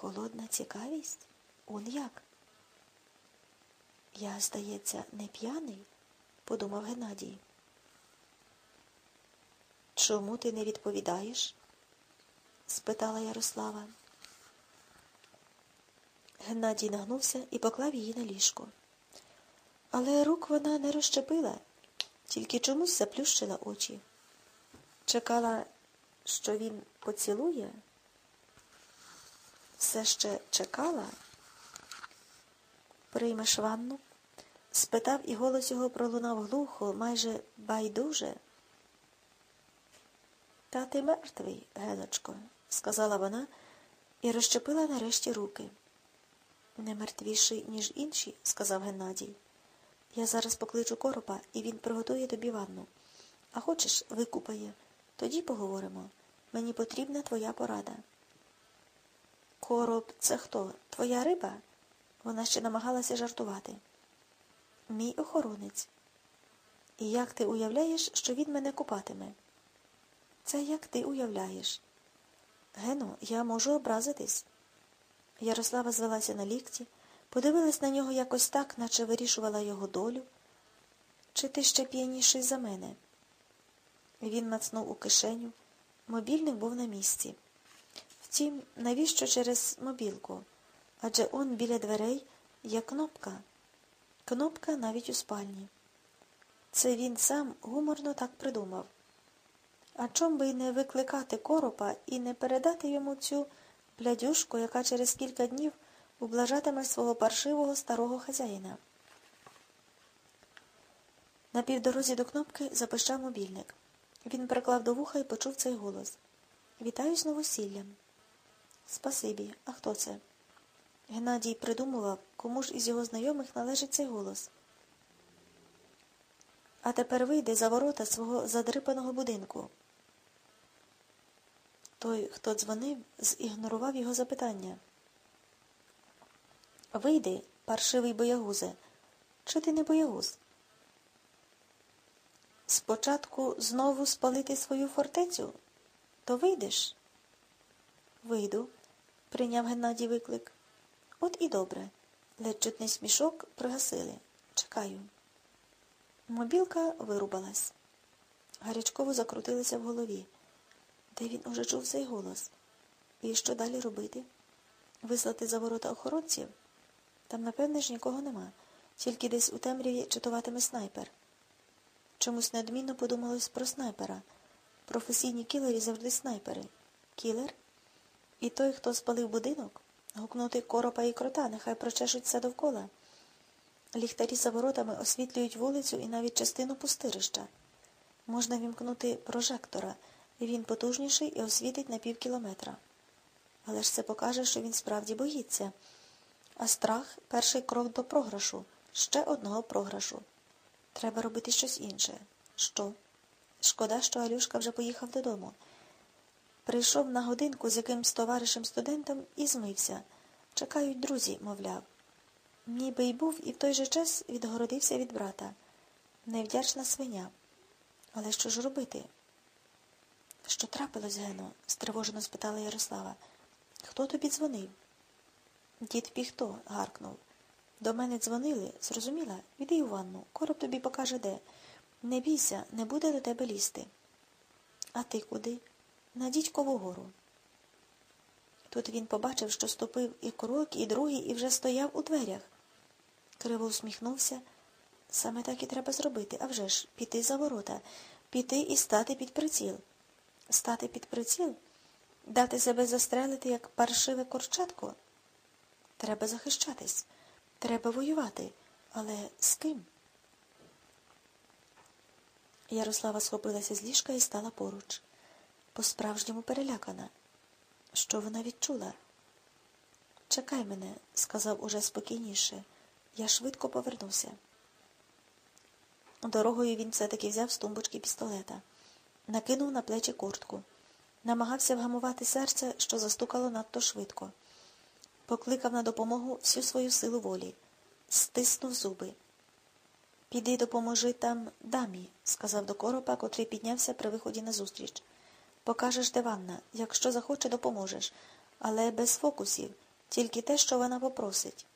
Холодна цікавість? Он як? Я, здається, не п'яний, подумав Геннадій. Чому ти не відповідаєш? спитала Ярослава. Геннадій нагнувся і поклав її на ліжко. Але рук вона не розчепила, тільки чомусь заплющила очі. Чекала, що він поцілує. Все ще чекала. Приймеш ванну? спитав, і голос його пролунав глухо, майже байдуже. Та ти мертвий, Геночко, сказала вона і розчепила нарешті руки. Не мертвіший, ніж інші, сказав Геннадій. Я зараз покличу коропа, і він приготує тобі ванну. А хочеш, викупає. Тоді поговоримо. Мені потрібна твоя порада. Короб це хто? Твоя риба? Вона ще намагалася жартувати. Мій охоронець. І як ти уявляєш, що він мене купатиме? Це як ти уявляєш. Гено, я можу образитись. Ярослава звелася на лікті, подивилась на нього якось так, наче вирішувала його долю. Чи ти ще п'яніший за мене? Він мацнув у кишеню. Мобільник був на місці. Втім, навіщо через мобілку? Адже он біля дверей є кнопка. Кнопка навіть у спальні. Це він сам гуморно так придумав. А чом би й не викликати коропа і не передати йому цю блядюшку, яка через кілька днів ублажатиме свого паршивого старого хазяїна? На півдорозі до кнопки запищав мобільник. Він приклав до вуха і почув цей голос. Вітаю з новосіллям. Спасибі. А хто це? Геннадій придумував, кому ж із його знайомих належить цей голос. А тепер вийди за ворота свого задрипаного будинку. Той, хто дзвонив, зігнорував його запитання. Вийди, паршивий боягузе. Чи ти не боягуз? Спочатку знову спалити свою фортецю? То вийдеш? Вийду, прийняв Геннадій виклик. От і добре. Ледь чутний смішок пригасили. Чекаю. Мобілка вирубалась. Гарячково закрутилися в голові. Де він уже чув цей голос? І що далі робити? Вислати за ворота охоронців? Там, напевне, ж нікого нема, тільки десь у темряві читуватиме снайпер. Чомусь неодмінно подумалось про снайпера. Професійні кілері завжди снайпери. Кілер? І той, хто спалив будинок? Гукнути коропа і крота, нехай прочешуть все довкола. Ліхтарі за воротами освітлюють вулицю і навіть частину пустирища. Можна вімкнути прожектора, і він потужніший і освітить на пів кілометра. Але ж це покаже, що він справді боїться. А страх перший крок до програшу, ще одного програшу. Треба робити щось інше. Що? Шкода, що Алюшка вже поїхав додому. Прийшов на годинку з якимсь товаришем студентом і змився. Чекають друзі, мовляв. Ніби й був і в той же час відгородився від брата. Невдячна свиня. Але що ж робити? Що трапилось, Гено? стривожено спитала Ярослава. Хто тобі дзвонив? Дід Піхто, гаркнув. До мене дзвонили, зрозуміла? Іди у ванну, короб тобі покаже де. Не бійся, не буде до тебе лізти. А ти куди? На дідькову гору. Тут він побачив, що ступив і крок, і другий, і вже стояв у дверях. Криво усміхнувся. Саме так і треба зробити, а вже ж, піти за ворота, піти і стати під приціл. Стати під приціл? Дати себе застрелити, як паршиве корчатко? Треба захищатись. Треба воювати. Але з ким? Ярослава схопилася з ліжка і стала поруч. По-справжньому перелякана. Що вона відчула? Чекай мене, сказав уже спокійніше. Я швидко повернуся. Дорогою він все-таки взяв з тумбочки пістолета, накинув на плечі куртку, намагався вгамувати серце, що застукало надто швидко покликав на допомогу всю свою силу волі, стиснув зуби. Піди допоможи там дамі, сказав до коропа, котрий піднявся при виході на зустріч. Покажеш де ванна. Якщо захоче, допоможеш, але без фокусів. тільки те, що вона попросить.